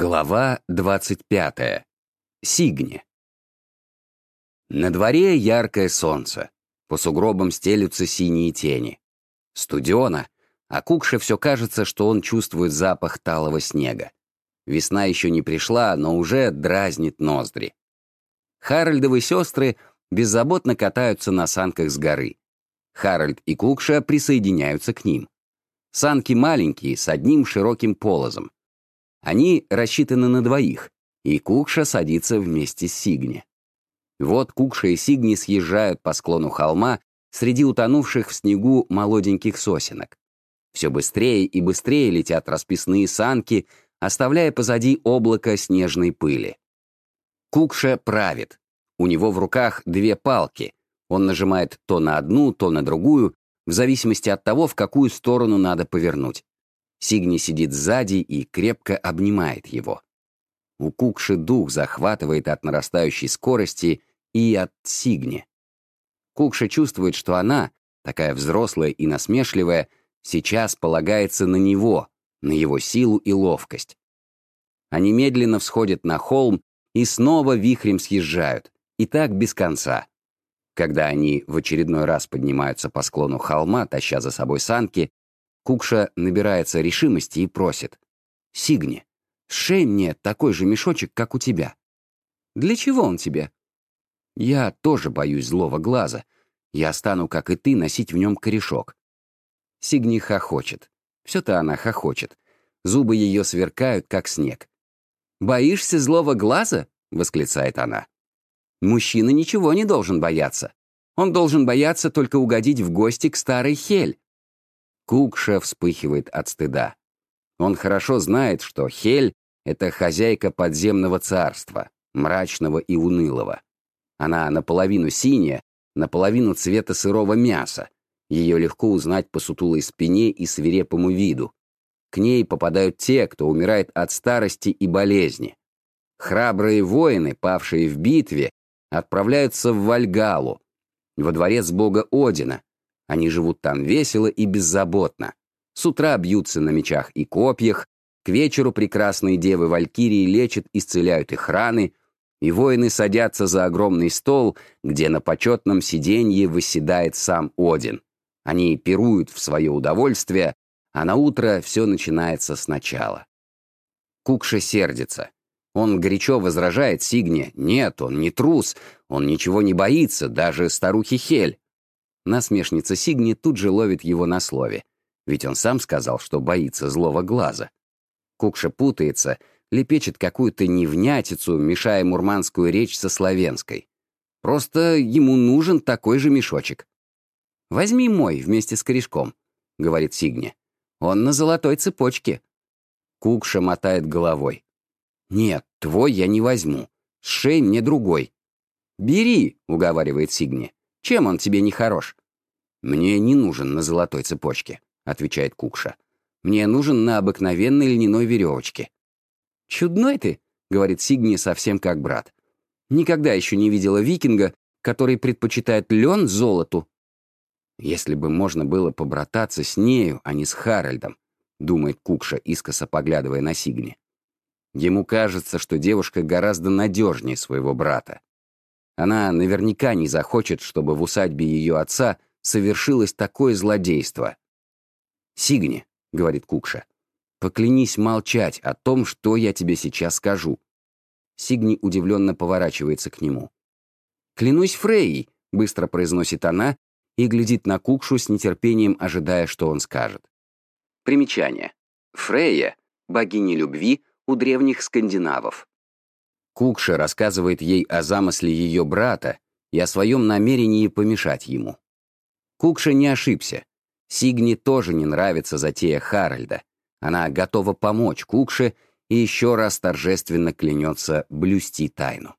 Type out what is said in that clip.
Глава 25. Сигни. На дворе яркое солнце. По сугробам стелются синие тени. Студено, а Кукше все кажется, что он чувствует запах талого снега. Весна еще не пришла, но уже дразнит ноздри. Харальдовы сестры беззаботно катаются на санках с горы. Харальд и Кукша присоединяются к ним. Санки маленькие, с одним широким полозом. Они рассчитаны на двоих, и Кукша садится вместе с Сигни. Вот Кукша и Сигни съезжают по склону холма среди утонувших в снегу молоденьких сосенок. Все быстрее и быстрее летят расписные санки, оставляя позади облако снежной пыли. Кукша правит. У него в руках две палки. Он нажимает то на одну, то на другую, в зависимости от того, в какую сторону надо повернуть. Сигни сидит сзади и крепко обнимает его. У Кукши дух захватывает от нарастающей скорости и от Сигни. Кукша чувствует, что она, такая взрослая и насмешливая, сейчас полагается на него, на его силу и ловкость. Они медленно всходят на холм и снова вихрем съезжают, и так без конца. Когда они в очередной раз поднимаются по склону холма, таща за собой санки, Кукша набирается решимости и просит. «Сигни, сшей мне такой же мешочек, как у тебя». «Для чего он тебе?» «Я тоже боюсь злого глаза. Я стану, как и ты, носить в нем корешок». Сигни хохочет. Все-то она хохочет. Зубы ее сверкают, как снег. «Боишься злого глаза?» — восклицает она. «Мужчина ничего не должен бояться. Он должен бояться только угодить в гости к старой Хель. Кукша вспыхивает от стыда. Он хорошо знает, что Хель — это хозяйка подземного царства, мрачного и унылого. Она наполовину синяя, наполовину цвета сырого мяса. Ее легко узнать по сутулой спине и свирепому виду. К ней попадают те, кто умирает от старости и болезни. Храбрые воины, павшие в битве, отправляются в Вальгалу, во дворец бога Одина, они живут там весело и беззаботно. С утра бьются на мечах и копьях, к вечеру прекрасные девы Валькирии лечат, исцеляют их раны, и воины садятся за огромный стол, где на почетном сиденье восседает сам Один. Они пируют в свое удовольствие, а на утро все начинается сначала. Кукша сердится. Он горячо возражает Сигне. Нет, он не трус, он ничего не боится, даже старухи Хель. Насмешница Сигни тут же ловит его на слове, ведь он сам сказал, что боится злого глаза. Кукша путается, лепечет какую-то невнятицу, мешая мурманскую речь со славянской. Просто ему нужен такой же мешочек. «Возьми мой вместе с корешком», — говорит Сигни. «Он на золотой цепочке». Кукша мотает головой. «Нет, твой я не возьму. Сшей мне другой». «Бери», — уговаривает Сигни. Чем он тебе не хорош?» «Мне не нужен на золотой цепочке», — отвечает Кукша. «Мне нужен на обыкновенной льняной веревочке». «Чудной ты», — говорит Сигни совсем как брат. «Никогда еще не видела викинга, который предпочитает лен золоту». «Если бы можно было побрататься с нею, а не с Харальдом», — думает Кукша, искоса поглядывая на Сигни. Ему кажется, что девушка гораздо надежнее своего брата. Она наверняка не захочет, чтобы в усадьбе ее отца совершилось такое злодейство. «Сигни», — говорит Кукша, — «поклянись молчать о том, что я тебе сейчас скажу». Сигни удивленно поворачивается к нему. «Клянусь Фрейей», — быстро произносит она и глядит на Кукшу с нетерпением, ожидая, что он скажет. Примечание. Фрейя — богиня любви у древних скандинавов. Кукша рассказывает ей о замысле ее брата и о своем намерении помешать ему. Кукша не ошибся. Сигни тоже не нравится затея Харальда. Она готова помочь Кукше и еще раз торжественно клянется блюсти тайну.